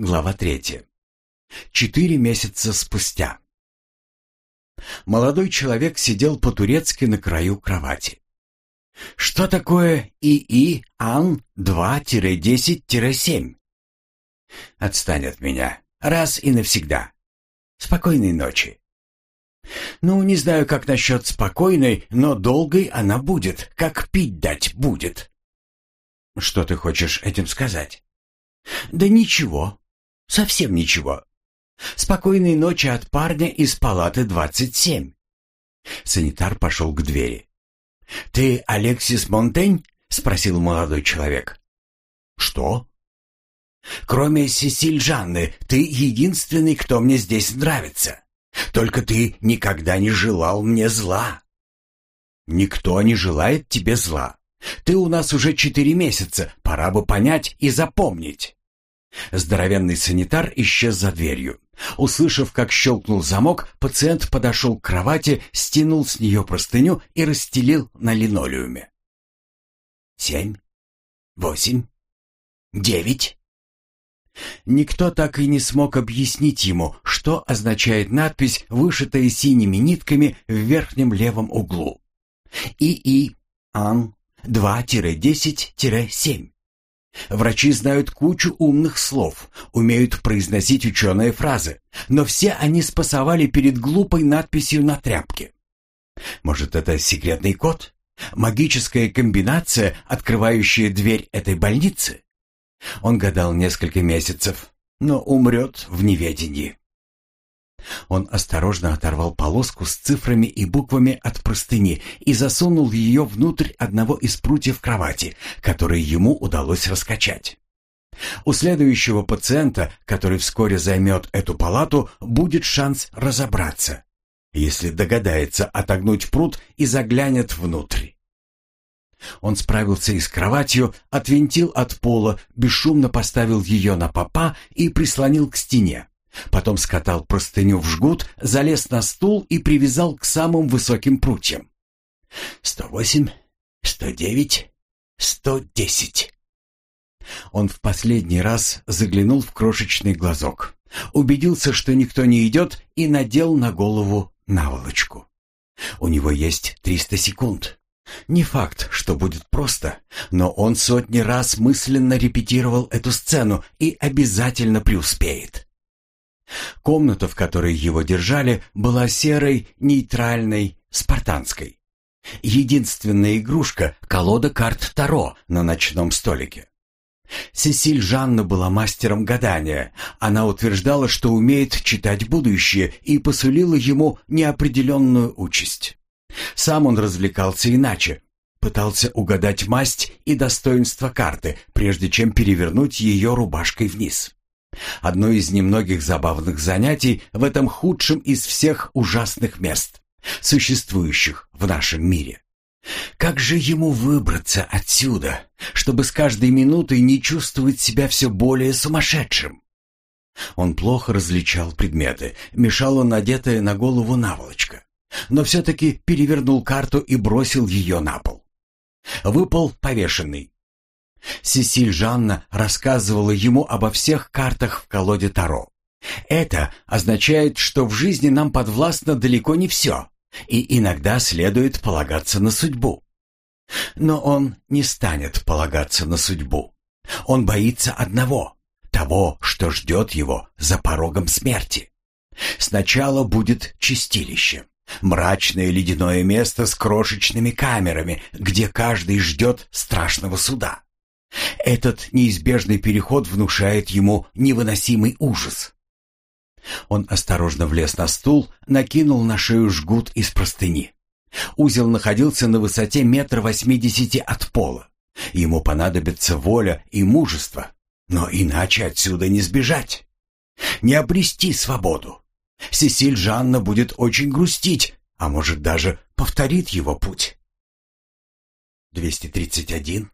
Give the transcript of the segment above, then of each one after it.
Глава третья. Четыре месяца спустя. Молодой человек сидел по-турецки на краю кровати. Что такое ИИ АН 2-10-7? Отстань от меня. Раз и навсегда. Спокойной ночи. Ну, не знаю, как насчет спокойной, но долгой она будет, как пить дать будет. Что ты хочешь этим сказать? Да ничего. Совсем ничего. Спокойной ночи от парня из палаты 27. Санитар пошел к двери. «Ты Алексис Монтень?» — спросил молодой человек. «Что?» «Кроме Сесиль Жанны, ты единственный, кто мне здесь нравится. Только ты никогда не желал мне зла». «Никто не желает тебе зла. Ты у нас уже четыре месяца, пора бы понять и запомнить». Здоровенный санитар исчез за дверью. Услышав, как щелкнул замок, пациент подошел к кровати, стянул с нее простыню и расстелил на линолеуме. «Семь? Восемь? Девять?» Никто так и не смог объяснить ему, что означает надпись, вышитая синими нитками в верхнем левом углу. ИИ Ан 2-10-7. Врачи знают кучу умных слов, умеют произносить ученые фразы, но все они спасовали перед глупой надписью на тряпке. Может, это секретный код? Магическая комбинация, открывающая дверь этой больницы? Он гадал несколько месяцев, но умрет в неведении. Он осторожно оторвал полоску с цифрами и буквами от простыни и засунул ее внутрь одного из прутьев кровати, который ему удалось раскачать. У следующего пациента, который вскоре займет эту палату, будет шанс разобраться, если догадается отогнуть прут и заглянет внутрь. Он справился и с кроватью, отвинтил от пола, бесшумно поставил ее на попа и прислонил к стене. Потом скатал простыню в жгут, залез на стул и привязал к самым высоким прутьям. «Сто восемь, сто девять, сто десять». Он в последний раз заглянул в крошечный глазок, убедился, что никто не идет, и надел на голову наволочку. У него есть триста секунд. Не факт, что будет просто, но он сотни раз мысленно репетировал эту сцену и обязательно преуспеет. Комната, в которой его держали, была серой, нейтральной, спартанской. Единственная игрушка — колода карт Таро на ночном столике. Сесиль Жанна была мастером гадания. Она утверждала, что умеет читать будущее и посулила ему неопределенную участь. Сам он развлекался иначе. Пытался угадать масть и достоинство карты, прежде чем перевернуть ее рубашкой вниз. Одно из немногих забавных занятий в этом худшем из всех ужасных мест, существующих в нашем мире. Как же ему выбраться отсюда, чтобы с каждой минутой не чувствовать себя все более сумасшедшим? Он плохо различал предметы, мешала надетая на голову наволочка, но все-таки перевернул карту и бросил ее на пол. Выпал повешенный, Сесиль Жанна рассказывала ему обо всех картах в колоде Таро. Это означает, что в жизни нам подвластно далеко не все, и иногда следует полагаться на судьбу. Но он не станет полагаться на судьбу. Он боится одного — того, что ждет его за порогом смерти. Сначала будет чистилище. Мрачное ледяное место с крошечными камерами, где каждый ждет страшного суда. Этот неизбежный переход внушает ему невыносимый ужас. Он осторожно влез на стул, накинул на шею жгут из простыни. Узел находился на высоте метра восьмидесяти от пола. Ему понадобится воля и мужество, но иначе отсюда не сбежать. Не обрести свободу. Сесиль Жанна будет очень грустить, а может даже повторит его путь. 231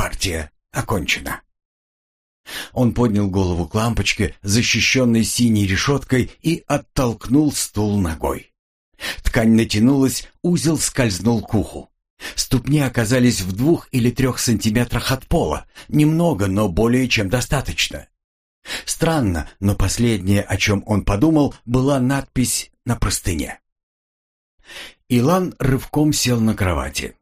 Партия окончена. Он поднял голову к лампочке, защищенной синей решеткой, и оттолкнул стул ногой. Ткань натянулась, узел скользнул к уху. Ступни оказались в двух или трех сантиметрах от пола. Немного, но более чем достаточно. Странно, но последнее, о чем он подумал, была надпись на простыне. Илан рывком сел на кровати.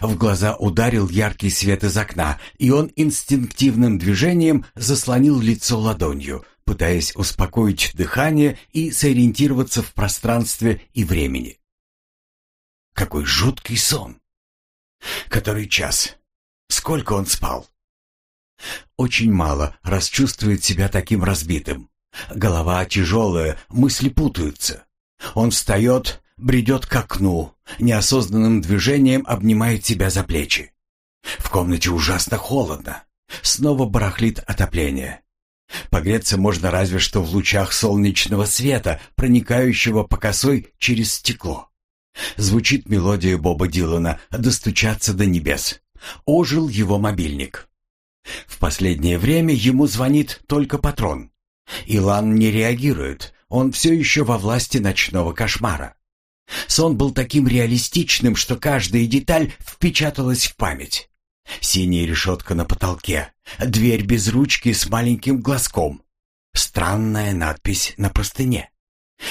В глаза ударил яркий свет из окна, и он инстинктивным движением заслонил лицо ладонью, пытаясь успокоить дыхание и сориентироваться в пространстве и времени. Какой жуткий сон! Который час? Сколько он спал? Очень мало, раз чувствует себя таким разбитым. Голова тяжелая, мысли путаются. Он встает, бредет к окну, неосознанным движением обнимает себя за плечи. В комнате ужасно холодно. Снова барахлит отопление. Погреться можно разве что в лучах солнечного света, проникающего по косой через стекло. Звучит мелодия Боба Дилана «Достучаться до небес». Ожил его мобильник. В последнее время ему звонит только патрон. Илан не реагирует, он все еще во власти ночного кошмара. Сон был таким реалистичным, что каждая деталь впечаталась в память. Синяя решетка на потолке, дверь без ручки с маленьким глазком, странная надпись на простыне.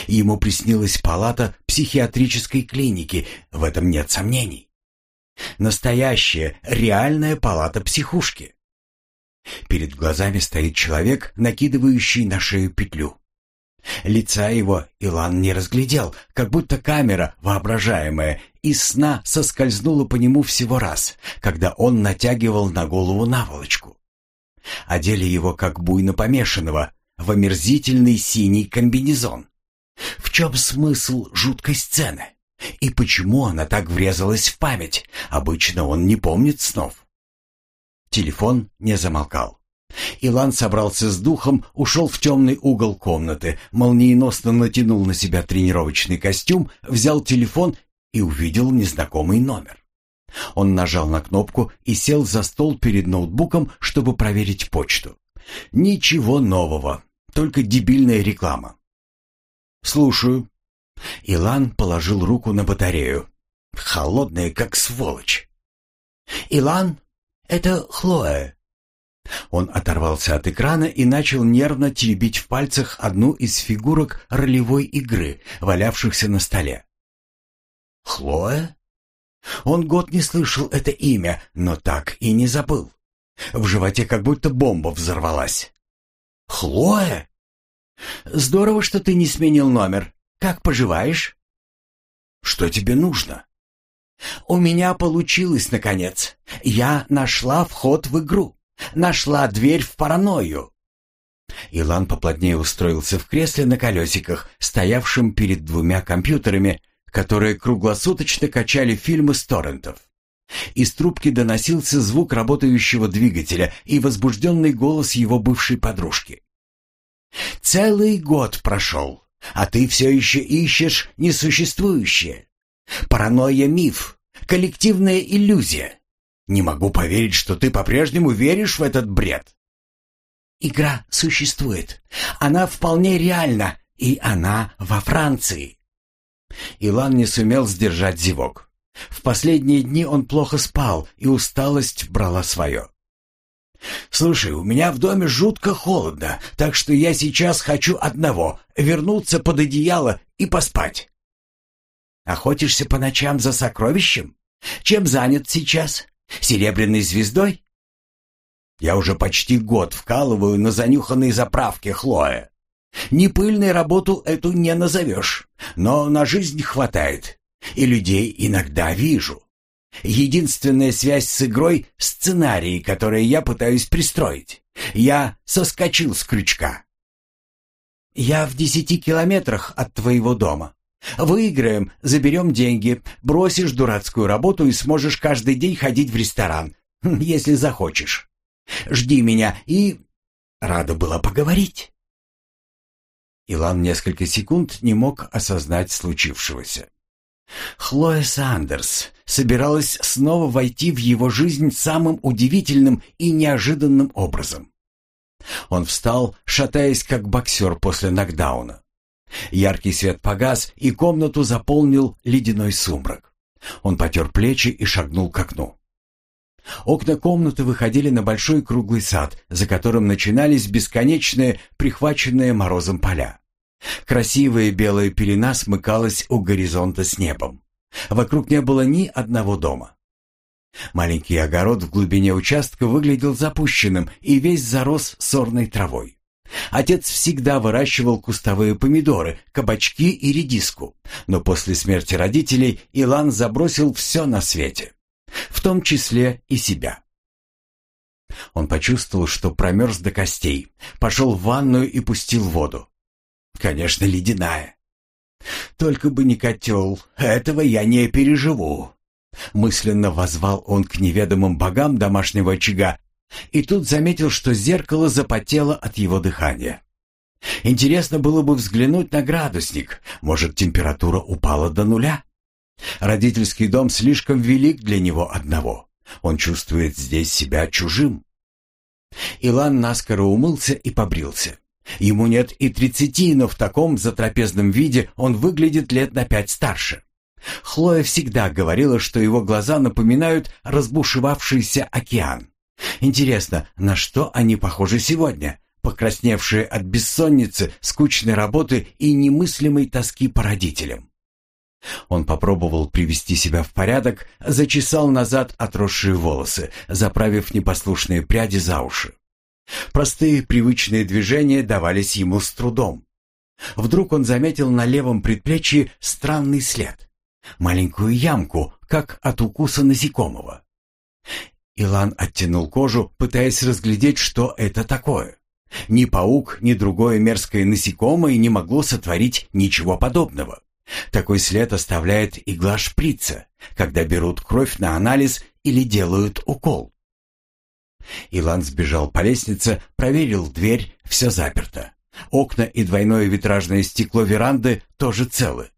Ему приснилась палата психиатрической клиники, в этом нет сомнений. Настоящая, реальная палата психушки. Перед глазами стоит человек, накидывающий на шею петлю. Лица его Илан не разглядел, как будто камера, воображаемая, из сна соскользнула по нему всего раз, когда он натягивал на голову наволочку. Одели его, как буйно помешанного, в омерзительный синий комбинезон. В чем смысл жуткой сцены? И почему она так врезалась в память? Обычно он не помнит снов. Телефон не замолкал. Илан собрался с духом, ушел в темный угол комнаты, молниеносно натянул на себя тренировочный костюм, взял телефон и увидел незнакомый номер. Он нажал на кнопку и сел за стол перед ноутбуком, чтобы проверить почту. Ничего нового, только дебильная реклама. «Слушаю». Илан положил руку на батарею. Холодная, как сволочь. «Илан, это Хлоя. Он оторвался от экрана и начал нервно теребить в пальцах одну из фигурок ролевой игры, валявшихся на столе. «Хлоя?» Он год не слышал это имя, но так и не забыл. В животе как будто бомба взорвалась. «Хлоя?» «Здорово, что ты не сменил номер. Как поживаешь?» «Что тебе нужно?» «У меня получилось, наконец. Я нашла вход в игру. Нашла дверь в паранойю. Илан поплотнее устроился в кресле на колесиках, стоявшем перед двумя компьютерами, которые круглосуточно качали фильмы с торрентов. Из трубки доносился звук работающего двигателя и возбужденный голос его бывшей подружки. «Целый год прошел, а ты все еще ищешь несуществующее. Паранойя — миф, коллективная иллюзия. Не могу поверить, что ты по-прежнему веришь в этот бред. Игра существует. Она вполне реальна, и она во Франции. Илан не сумел сдержать зевок. В последние дни он плохо спал, и усталость брала свое. «Слушай, у меня в доме жутко холодно, так что я сейчас хочу одного — вернуться под одеяло и поспать». «Охотишься по ночам за сокровищем? Чем занят сейчас?» Серебряной звездой? Я уже почти год вкалываю на занюханной заправке Хлоя. Не пыльной работу эту не назовешь, но на жизнь хватает. И людей иногда вижу. Единственная связь с игрой — сценарий, который я пытаюсь пристроить. Я соскочил с крючка. Я в десяти километрах от твоего дома. Выиграем, заберем деньги, бросишь дурацкую работу и сможешь каждый день ходить в ресторан, хм, если захочешь. Жди меня и... Рада была поговорить. Илан несколько секунд не мог осознать случившегося. Хлоя Сандерс собиралась снова войти в его жизнь самым удивительным и неожиданным образом. Он встал, шатаясь как боксер после нокдауна. Яркий свет погас, и комнату заполнил ледяной сумрак. Он потер плечи и шагнул к окну. Окна комнаты выходили на большой круглый сад, за которым начинались бесконечные, прихваченные морозом поля. Красивая белая пелена смыкалась у горизонта с небом. Вокруг не было ни одного дома. Маленький огород в глубине участка выглядел запущенным и весь зарос сорной травой. Отец всегда выращивал кустовые помидоры, кабачки и редиску, но после смерти родителей Илан забросил все на свете в том числе и себя. Он почувствовал, что промерз до костей, пошел в ванную и пустил воду. Конечно, ледяная. Только бы не котел, этого я не переживу. Мысленно возвал он к неведомым богам домашнего очага и тут заметил, что зеркало запотело от его дыхания. Интересно было бы взглянуть на градусник. Может, температура упала до нуля? Родительский дом слишком велик для него одного. Он чувствует здесь себя чужим. Илан наскоро умылся и побрился. Ему нет и тридцати, но в таком затрапезном виде он выглядит лет на пять старше. Хлоя всегда говорила, что его глаза напоминают разбушевавшийся океан. Интересно, на что они похожи сегодня, покрасневшие от бессонницы, скучной работы и немыслимой тоски по родителям? Он попробовал привести себя в порядок, зачесал назад отросшие волосы, заправив непослушные пряди за уши. Простые привычные движения давались ему с трудом. Вдруг он заметил на левом предплечье странный след. Маленькую ямку, как от укуса насекомого. Илан оттянул кожу, пытаясь разглядеть, что это такое. Ни паук, ни другое мерзкое насекомое не могло сотворить ничего подобного. Такой след оставляет игла шприца, когда берут кровь на анализ или делают укол. Илан сбежал по лестнице, проверил дверь, все заперто. Окна и двойное витражное стекло веранды тоже целы.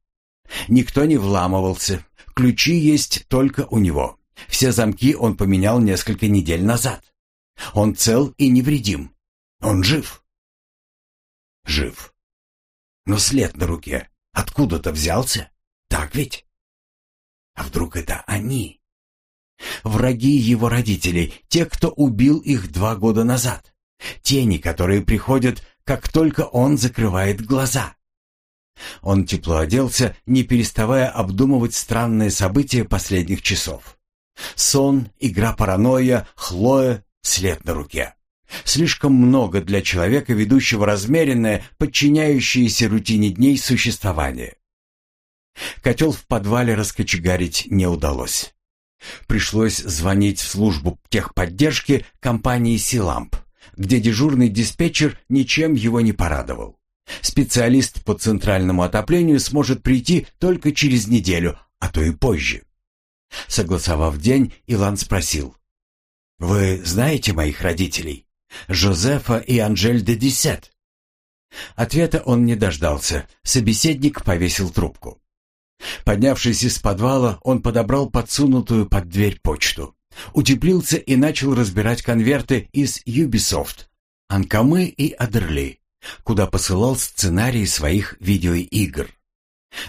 Никто не вламывался, ключи есть только у него. Все замки он поменял несколько недель назад. Он цел и невредим. Он жив. Жив. Но след на руке Откуда-то взялся? Так ведь? А вдруг это они? Враги его родителей, те, кто убил их два года назад. Тени, которые приходят, как только он закрывает глаза. Он тепло оделся, не переставая обдумывать странные события последних часов. Сон, игра паранойя, Хлоя, след на руке. Слишком много для человека, ведущего размеренное, подчиняющееся рутине дней существования. Котел в подвале раскочегарить не удалось. Пришлось звонить в службу техподдержки компании «Силамп», где дежурный диспетчер ничем его не порадовал. Специалист по центральному отоплению сможет прийти только через неделю, а то и позже. Согласовав день, Илан спросил. «Вы знаете моих родителей?» Жозефа и Анжель де Десет? Ответа он не дождался. Собеседник повесил трубку. Поднявшись из подвала, он подобрал подсунутую под дверь почту. Утеплился и начал разбирать конверты из Ubisoft, Анкамы и Адерли, куда посылал сценарии своих видеоигр.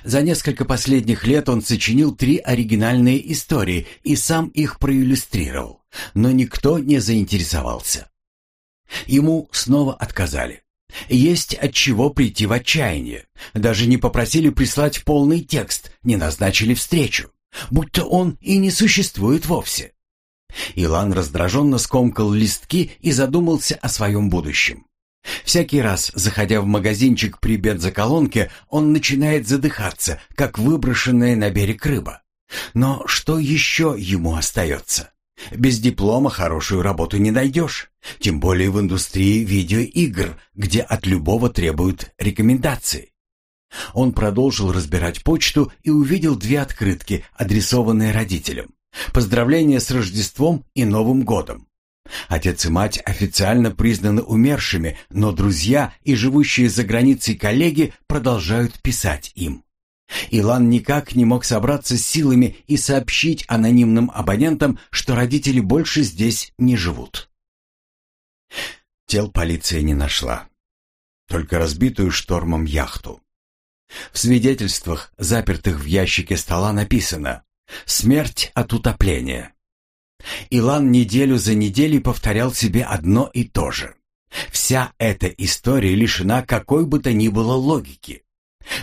За несколько последних лет он сочинил три оригинальные истории и сам их проиллюстрировал, но никто не заинтересовался. Ему снова отказали. Есть от чего прийти в отчаяние. Даже не попросили прислать полный текст, не назначили встречу. Будто он и не существует вовсе. Илан раздраженно скомкал листки и задумался о своем будущем. Всякий раз, заходя в магазинчик при бензоколонке, он начинает задыхаться, как выброшенная на берег рыба. Но что еще ему остается? Без диплома хорошую работу не найдешь, тем более в индустрии видеоигр, где от любого требуют рекомендации. Он продолжил разбирать почту и увидел две открытки, адресованные родителям. Поздравления с Рождеством и Новым годом. Отец и мать официально признаны умершими, но друзья и живущие за границей коллеги продолжают писать им. Илан никак не мог собраться с силами и сообщить анонимным абонентам, что родители больше здесь не живут. Тел полиция не нашла. Только разбитую штормом яхту. В свидетельствах, запертых в ящике стола, написано «Смерть от утопления». Илан неделю за неделей повторял себе одно и то же. Вся эта история лишена какой бы то ни было логики.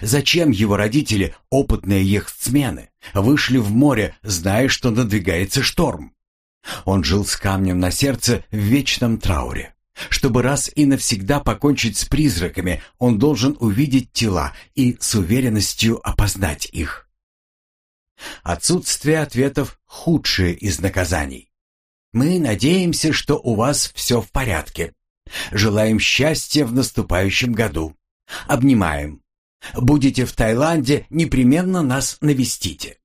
Зачем его родители, опытные яхтсмены, вышли в море, зная, что надвигается шторм? Он жил с камнем на сердце в вечном трауре. Чтобы раз и навсегда покончить с призраками, он должен увидеть тела и с уверенностью опознать их. Отсутствие ответов – худшее из наказаний. Мы надеемся, что у вас все в порядке. Желаем счастья в наступающем году. Обнимаем. Будете в Таиланде, непременно нас навестите.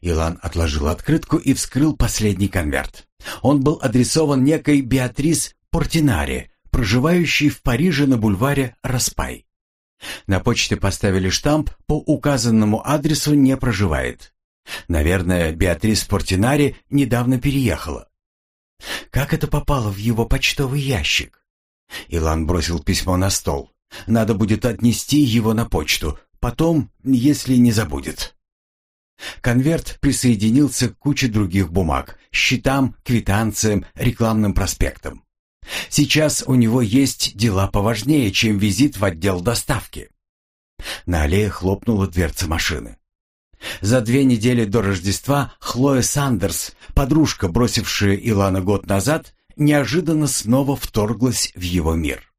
Илан отложил открытку и вскрыл последний конверт. Он был адресован некой Беатрис Портинари, проживающей в Париже на бульваре Распай. На почте поставили штамп «По указанному адресу не проживает». Наверное, Беатрис Портинари недавно переехала. Как это попало в его почтовый ящик? Илан бросил письмо на стол. Надо будет отнести его на почту, потом, если не забудет. Конверт присоединился к куче других бумаг, счетам, квитанциям, рекламным проспектам. Сейчас у него есть дела поважнее, чем визит в отдел доставки. На аллее хлопнула дверца машины. За две недели до Рождества Хлоя Сандерс, подружка, бросившая Илана год назад, неожиданно снова вторглась в его мир.